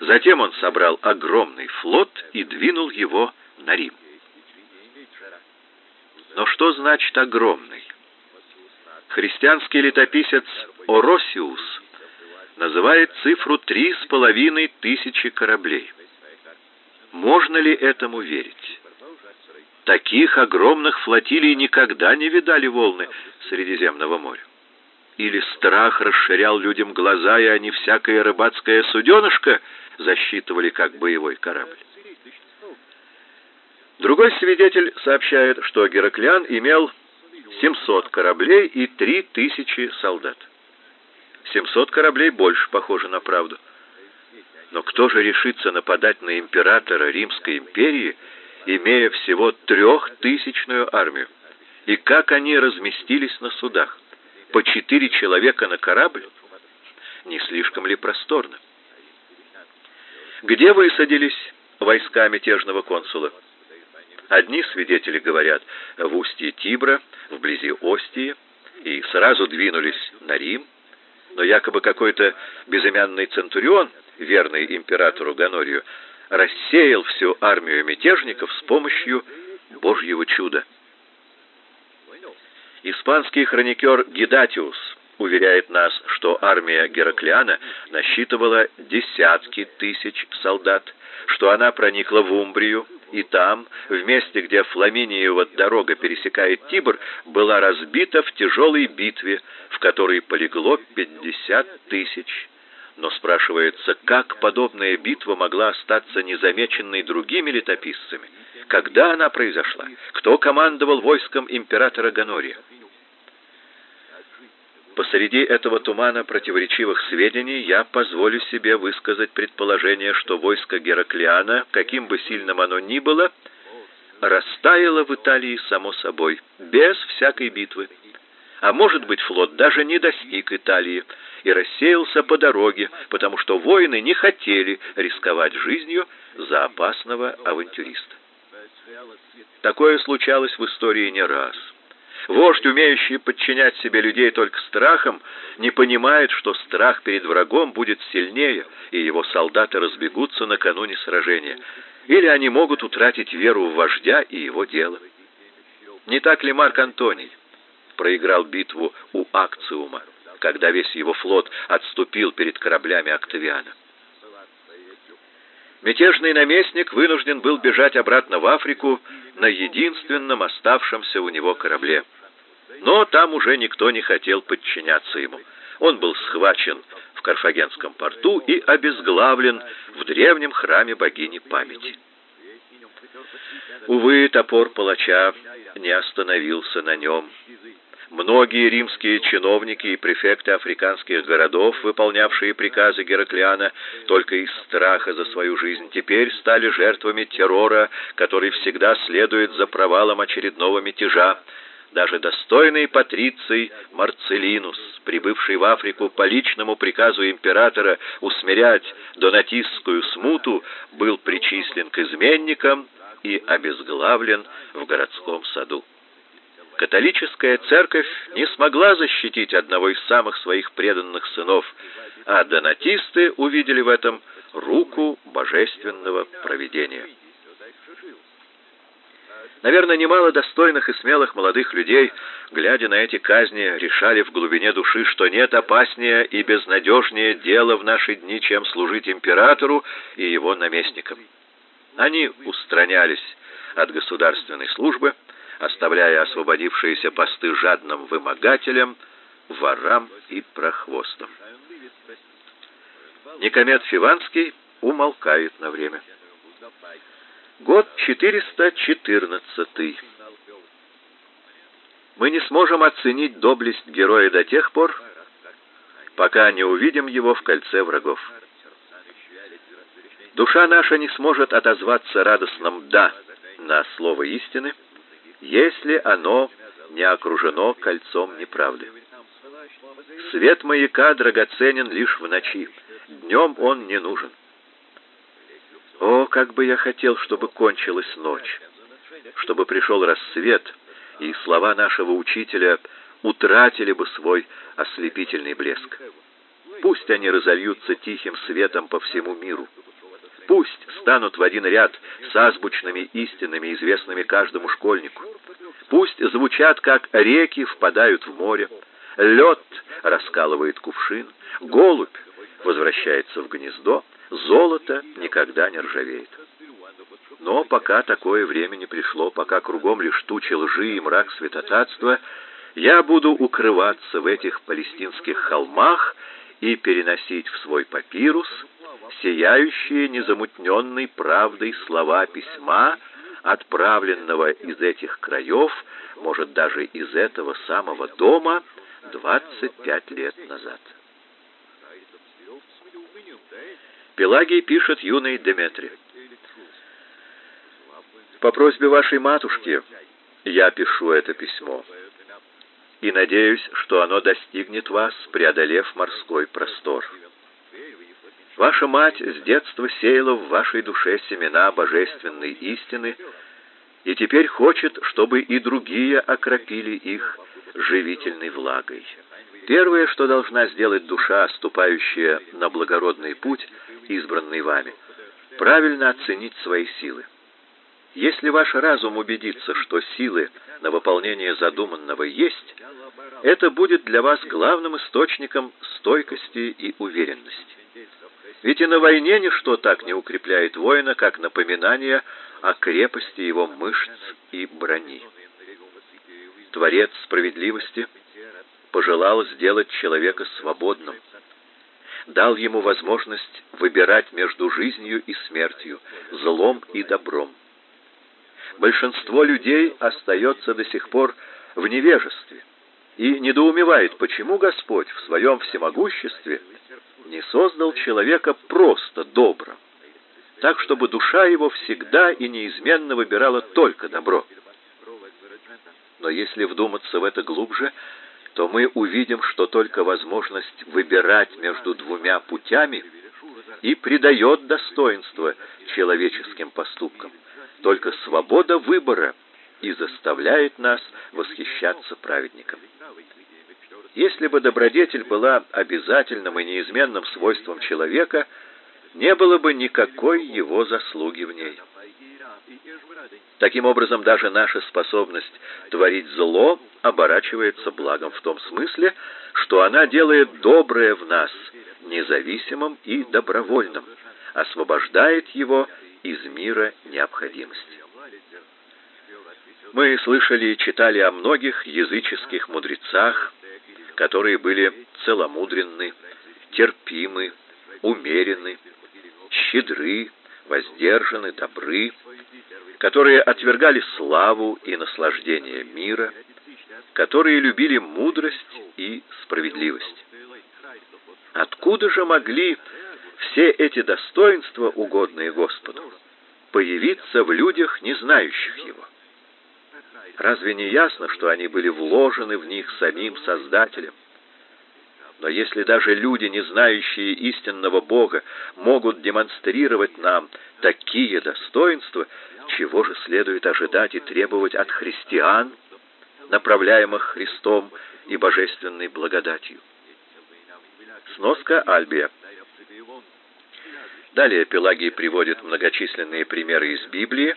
Затем он собрал огромный флот и двинул его на Рим. Но что значит огромный? Христианский летописец Оросиус называет цифру три с половиной тысячи кораблей. Можно ли этому верить? Таких огромных флотилий никогда не видали волны Средиземного моря. Или страх расширял людям глаза, и они всякое рыбацкое суденышко засчитывали как боевой корабль. Другой свидетель сообщает, что Гераклиан имел 700 кораблей и 3000 солдат. 700 кораблей больше похоже на правду. Но кто же решится нападать на императора Римской империи, имея всего трехтысячную армию? И как они разместились на судах? По четыре человека на корабль? Не слишком ли просторно? Где высадились войска мятежного консула? Одни свидетели говорят в устье Тибра, вблизи Остии, и сразу двинулись на Рим, но якобы какой-то безымянный центурион верный императору Ганорию, рассеял всю армию мятежников с помощью Божьего чуда. Испанский хроникер Гидатиус уверяет нас, что армия Гераклиана насчитывала десятки тысяч солдат, что она проникла в Умбрию, и там, в месте, где Фламиниева дорога пересекает Тибр, была разбита в тяжелой битве, в которой полегло 50 тысяч но спрашивается, как подобная битва могла остаться незамеченной другими летописцами? Когда она произошла? Кто командовал войском императора Ганория? Посреди этого тумана противоречивых сведений я позволю себе высказать предположение, что войско Гераклиана, каким бы сильным оно ни было, растаяло в Италии само собой, без всякой битвы. А может быть, флот даже не достиг Италии и рассеялся по дороге, потому что воины не хотели рисковать жизнью за опасного авантюриста. Такое случалось в истории не раз. Вождь, умеющий подчинять себе людей только страхом, не понимает, что страх перед врагом будет сильнее, и его солдаты разбегутся накануне сражения. Или они могут утратить веру в вождя и его дело. Не так ли Марк Антоний проиграл битву у Акциума, когда весь его флот отступил перед кораблями Октавиана? Мятежный наместник вынужден был бежать обратно в Африку на единственном оставшемся у него корабле. Но там уже никто не хотел подчиняться ему. Он был схвачен в Карфагенском порту и обезглавлен в древнем храме богини памяти. Увы, топор палача не остановился на нем. Многие римские чиновники и префекты африканских городов, выполнявшие приказы Гераклиана только из страха за свою жизнь, теперь стали жертвами террора, который всегда следует за провалом очередного мятежа. Даже достойный патриций Марцелинус, прибывший в Африку по личному приказу императора усмирять донатистскую смуту, был причислен к изменникам и обезглавлен в городском саду. Католическая церковь не смогла защитить одного из самых своих преданных сынов, а донатисты увидели в этом руку божественного провидения. Наверное, немало достойных и смелых молодых людей, глядя на эти казни, решали в глубине души, что нет опаснее и безнадежнее дела в наши дни, чем служить императору и его наместникам. Они устранялись от государственной службы, оставляя освободившиеся посты жадным вымогателям, ворам и прохвостам. Никомед Фиванский умолкает на время. Год 414. Мы не сможем оценить доблесть героя до тех пор, пока не увидим его в кольце врагов. Душа наша не сможет отозваться радостным «да» на слово истины, если оно не окружено кольцом неправды. Свет маяка драгоценен лишь в ночи, днем он не нужен. О, как бы я хотел, чтобы кончилась ночь, чтобы пришел рассвет, и слова нашего учителя утратили бы свой ослепительный блеск. Пусть они разольются тихим светом по всему миру. Пусть станут в один ряд с азбучными истинами, известными каждому школьнику. Пусть звучат, как реки впадают в море, лед раскалывает кувшин, голубь возвращается в гнездо, золото никогда не ржавеет. Но пока такое время не пришло, пока кругом лишь тучи лжи и мрак святотатства, я буду укрываться в этих палестинских холмах и переносить в свой папирус сияющие незамутненной правдой слова письма, отправленного из этих краев, может даже из этого самого дома, 25 лет назад. Пелагий пишет юной Деметре. По просьбе вашей матушки я пишу это письмо и надеюсь, что оно достигнет вас, преодолев морской простор. Ваша мать с детства сеяла в вашей душе семена божественной истины и теперь хочет, чтобы и другие окропили их живительной влагой. Первое, что должна сделать душа, ступающая на благородный путь, избранный вами, правильно оценить свои силы. Если ваш разум убедится, что силы на выполнение задуманного есть, это будет для вас главным источником стойкости и уверенности. Ведь и на войне ничто так не укрепляет воина, как напоминание о крепости его мышц и брони. Творец справедливости пожелал сделать человека свободным, дал ему возможность выбирать между жизнью и смертью, злом и добром. Большинство людей остается до сих пор в невежестве и недоумевает, почему Господь в своем всемогуществе не создал человека просто добрым, так, чтобы душа его всегда и неизменно выбирала только добро. Но если вдуматься в это глубже, то мы увидим, что только возможность выбирать между двумя путями и придает достоинство человеческим поступкам. Только свобода выбора и заставляет нас восхищаться праведником. Если бы добродетель была обязательным и неизменным свойством человека, не было бы никакой его заслуги в ней. Таким образом, даже наша способность творить зло оборачивается благом в том смысле, что она делает доброе в нас независимым и добровольным, освобождает его из мира необходимости. Мы слышали и читали о многих языческих мудрецах, которые были целомудренны, терпимы, умеренны, щедры, воздержаны, добры, которые отвергали славу и наслаждение мира, которые любили мудрость и справедливость. Откуда же могли все эти достоинства, угодные Господу, появиться в людях, не знающих Его? Разве не ясно, что они были вложены в них самим Создателем? Но если даже люди, не знающие истинного Бога, могут демонстрировать нам такие достоинства, чего же следует ожидать и требовать от христиан, направляемых Христом и божественной благодатью? Сноска Альбия. Далее Пелагий приводит многочисленные примеры из Библии,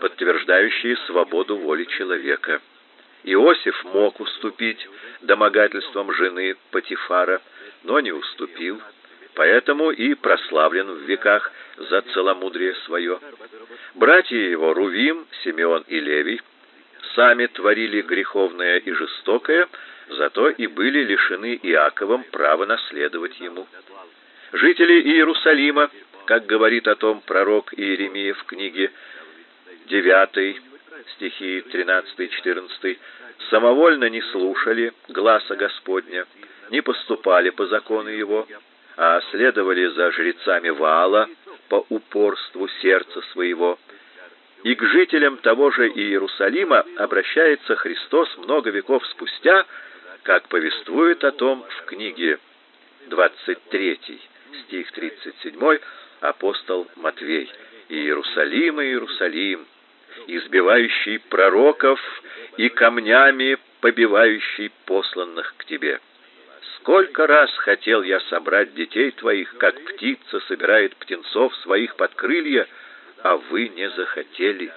подтверждающие свободу воли человека. Иосиф мог уступить домогательствам жены Патифара, но не уступил, поэтому и прославлен в веках за целомудрие свое. Братья его Рувим, Симеон и Левий сами творили греховное и жестокое, зато и были лишены Иаковом права наследовать ему. Жители Иерусалима, как говорит о том пророк Иеремия в книге 9, стихи 13-14, самовольно не слушали гласа Господня, не поступали по закону его, а следовали за жрецами Ваала по упорству сердца своего. И к жителям того же Иерусалима обращается Христос много веков спустя, как повествует о том в книге 23, стих 37, апостол Матвей. «Иерусалим, Иерусалим, избивающий пророков и камнями побивающий посланных к тебе. Сколько раз хотел я собрать детей твоих, как птица собирает птенцов своих под крылья, а вы не захотели.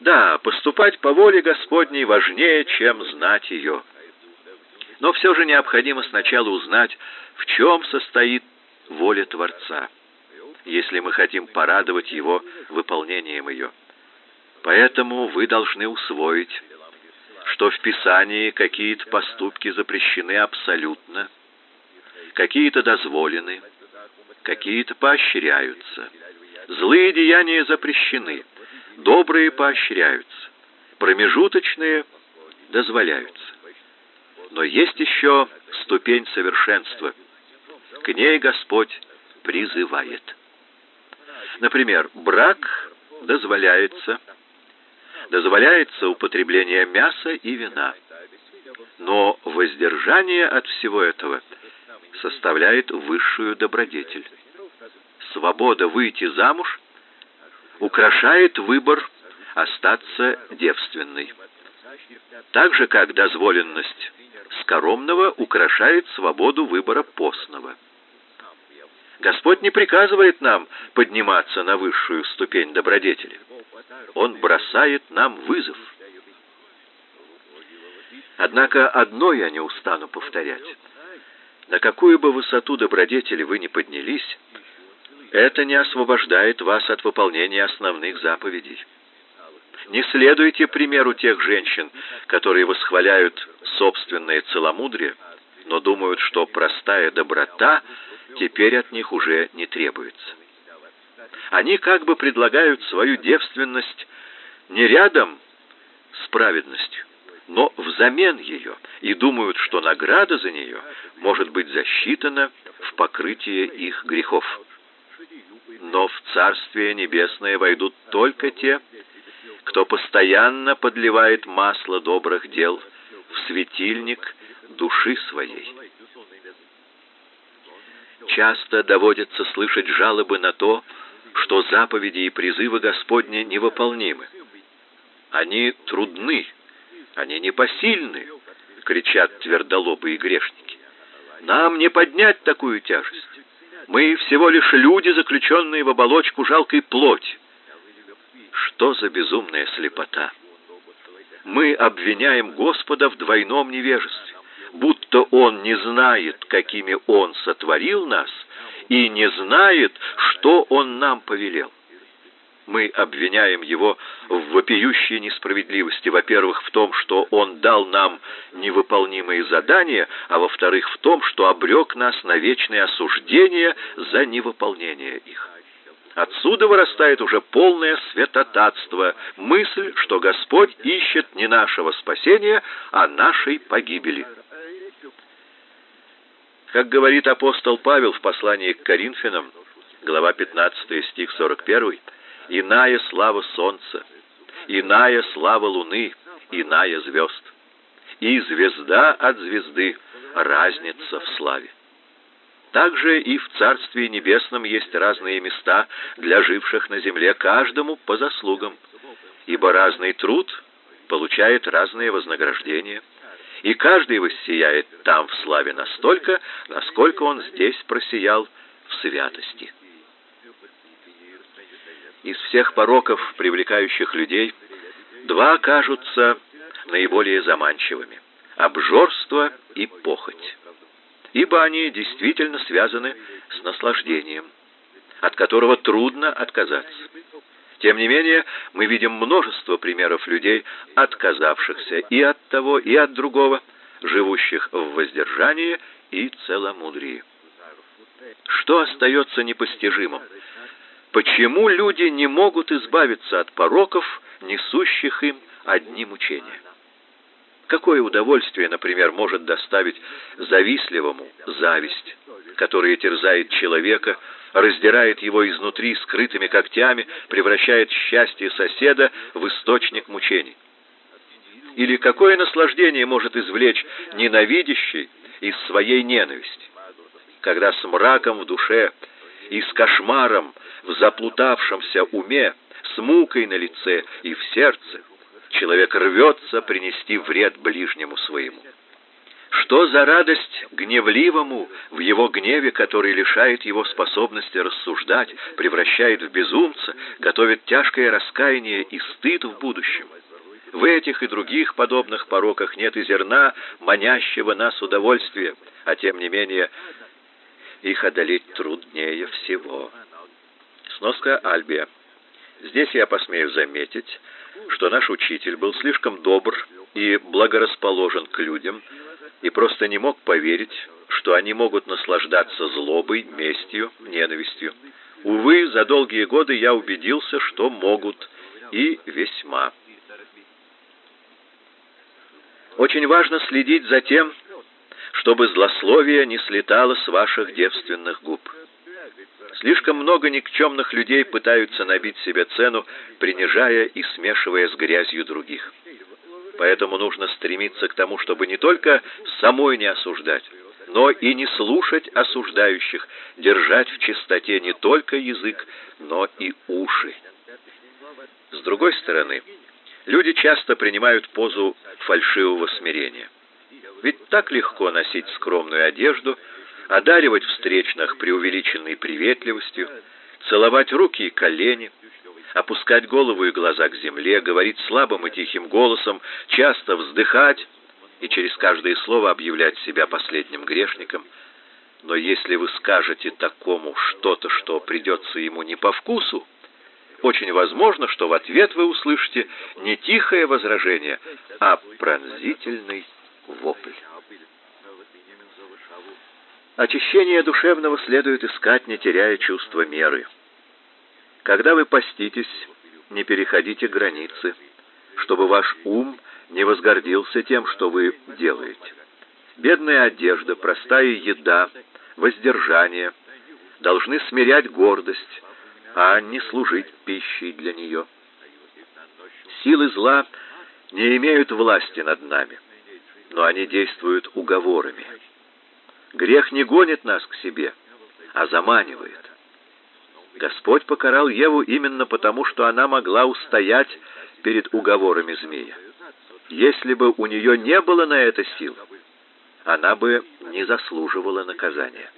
Да, поступать по воле Господней важнее, чем знать ее. Но все же необходимо сначала узнать, в чем состоит воля Творца если мы хотим порадовать его выполнением ее. Поэтому вы должны усвоить, что в Писании какие-то поступки запрещены абсолютно, какие-то дозволены, какие-то поощряются. Злые деяния запрещены, добрые поощряются, промежуточные дозволяются. Но есть еще ступень совершенства. К ней Господь призывает. Например, брак дозволяется, дозволяется употребление мяса и вина. Но воздержание от всего этого составляет высшую добродетель. Свобода выйти замуж украшает выбор остаться девственной. Так же, как дозволенность скоромного украшает свободу выбора постного. Господь не приказывает нам подниматься на высшую ступень добродетели. Он бросает нам вызов. Однако одно я не устану повторять. На какую бы высоту добродетели вы ни поднялись, это не освобождает вас от выполнения основных заповедей. Не следуйте примеру тех женщин, которые восхваляют собственное целомудрие, но думают, что простая доброта теперь от них уже не требуется. Они как бы предлагают свою девственность не рядом с праведностью, но взамен ее, и думают, что награда за нее может быть засчитана в покрытие их грехов. Но в Царствие Небесное войдут только те, кто постоянно подливает масло добрых дел в светильник души своей. Часто доводится слышать жалобы на то, что заповеди и призывы Господни невыполнимы. Они трудны, они непосильны, кричат твердолобые грешники. Нам не поднять такую тяжесть. Мы всего лишь люди, заключенные в оболочку жалкой плоти. Что за безумная слепота? Мы обвиняем Господа в двойном невежестве, будто Он не знает, какими Он сотворил нас, и не знает, что Он нам повелел. Мы обвиняем Его в вопиющей несправедливости, во-первых, в том, что Он дал нам невыполнимые задания, а во-вторых, в том, что обрек нас на вечное осуждение за невыполнение их. Отсюда вырастает уже полное святотатство, мысль, что Господь ищет не нашего спасения, а нашей погибели. Как говорит апостол Павел в послании к Коринфянам, глава 15, стих 41, «Иная слава солнца, иная слава луны, иная звезд, и звезда от звезды разница в славе». Также и в Царстве Небесном есть разные места для живших на земле, каждому по заслугам, ибо разный труд получает разные вознаграждения, и каждый воссияет там в славе настолько, насколько он здесь просиял в святости. Из всех пороков, привлекающих людей, два кажутся наиболее заманчивыми – обжорство и похоть ибо они действительно связаны с наслаждением, от которого трудно отказаться. Тем не менее, мы видим множество примеров людей, отказавшихся и от того, и от другого, живущих в воздержании и целомудрии. Что остается непостижимым? Почему люди не могут избавиться от пороков, несущих им одни мучения? Какое удовольствие, например, может доставить завистливому зависть, которая терзает человека, раздирает его изнутри скрытыми когтями, превращает счастье соседа в источник мучений? Или какое наслаждение может извлечь ненавидящий из своей ненависти, когда с мраком в душе и с кошмаром в заплутавшемся уме, с мукой на лице и в сердце – человек рвется принести вред ближнему своему. Что за радость гневливому в его гневе, который лишает его способности рассуждать, превращает в безумца, готовит тяжкое раскаяние и стыд в будущем? В этих и других подобных пороках нет и зерна, манящего нас удовольствия, а тем не менее их одолеть труднее всего. Сноска Альбия. Здесь я посмею заметить, что наш учитель был слишком добр и благорасположен к людям и просто не мог поверить, что они могут наслаждаться злобой, местью, ненавистью. Увы, за долгие годы я убедился, что могут, и весьма. Очень важно следить за тем, чтобы злословие не слетало с ваших девственных губ. Слишком много никчемных людей пытаются набить себе цену, принижая и смешивая с грязью других. Поэтому нужно стремиться к тому, чтобы не только самой не осуждать, но и не слушать осуждающих, держать в чистоте не только язык, но и уши. С другой стороны, люди часто принимают позу фальшивого смирения. Ведь так легко носить скромную одежду – одаривать встречных преувеличенной приветливостью, целовать руки и колени, опускать голову и глаза к земле, говорить слабым и тихим голосом, часто вздыхать и через каждое слово объявлять себя последним грешником. Но если вы скажете такому что-то, что придется ему не по вкусу, очень возможно, что в ответ вы услышите не тихое возражение, а пронзительный вопль. Очищение душевного следует искать, не теряя чувства меры. Когда вы поститесь, не переходите границы, чтобы ваш ум не возгордился тем, что вы делаете. Бедная одежда, простая еда, воздержание должны смирять гордость, а не служить пищей для нее. силы зла не имеют власти над нами, но они действуют уговорами. Грех не гонит нас к себе, а заманивает. Господь покарал Еву именно потому, что она могла устоять перед уговорами змея. Если бы у нее не было на это сил, она бы не заслуживала наказания.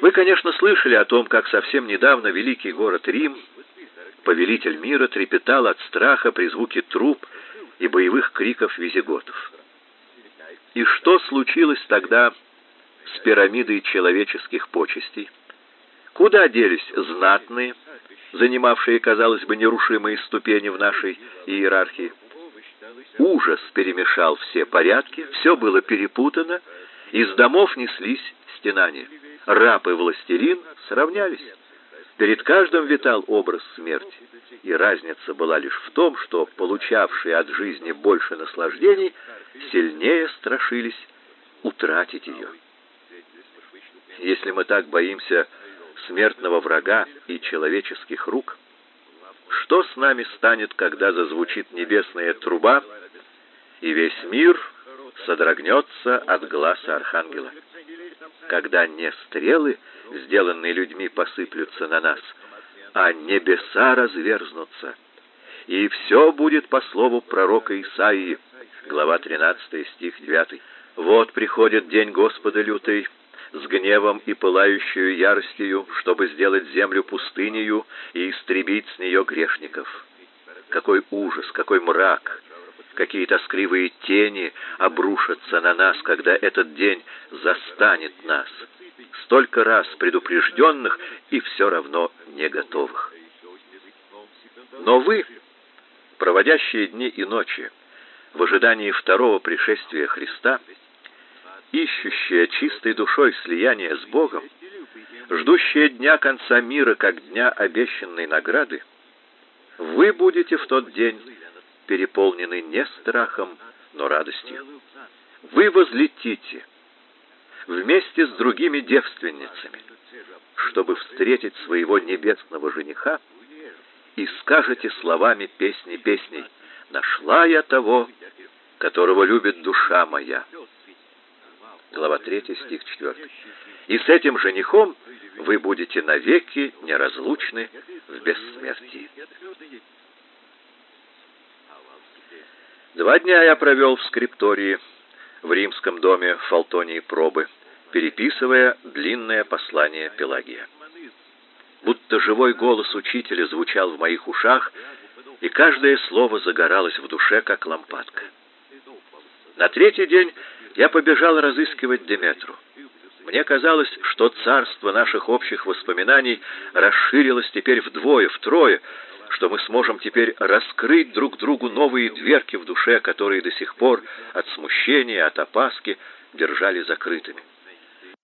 Вы, конечно, слышали о том, как совсем недавно великий город Рим, повелитель мира, трепетал от страха при звуке труп и боевых криков визиготов. И что случилось тогда с пирамидой человеческих почестей? Куда делись знатные, занимавшие, казалось бы, нерушимые ступени в нашей иерархии? Ужас перемешал все порядки, все было перепутано, из домов неслись стенания. Раб и властелин сравнялись. Перед каждым витал образ смерти, и разница была лишь в том, что получавшие от жизни больше наслаждений сильнее страшились утратить ее. Если мы так боимся смертного врага и человеческих рук, что с нами станет, когда зазвучит небесная труба, и весь мир содрогнется от глаза архангела? Когда не стрелы, сделанные людьми, посыплются на нас, а небеса разверзнутся, и все будет по слову пророка Исаии, глава 13, стих 9. Вот приходит день Господа лютый, с гневом и пылающую яростью, чтобы сделать землю пустынею и истребить с нее грешников. Какой ужас, какой мрак, какие тоскливые тени обрушатся на нас, когда этот день застанет нас. Столько раз предупрежденных и все равно не готовых. Но вы, проводящие дни и ночи в ожидании второго пришествия Христа, ищущая чистой душой слияния с Богом, ждущая дня конца мира как дня обещанной награды, вы будете в тот день переполнены не страхом, но радостью. Вы возлетите вместе с другими девственницами, чтобы встретить своего небесного жениха, и скажете словами песни песней «Нашла я того, которого любит душа моя» глава 3, стих 4. И с этим женихом вы будете навеки неразлучны в бессмертии. Два дня я провел в скриптории в римском доме Фалтонии Пробы, переписывая длинное послание Пелагия. Будто живой голос учителя звучал в моих ушах, и каждое слово загоралось в душе, как лампадка. На третий день я побежал разыскивать Деметру. Мне казалось, что царство наших общих воспоминаний расширилось теперь вдвое, втрое, что мы сможем теперь раскрыть друг другу новые дверки в душе, которые до сих пор от смущения, от опаски держали закрытыми.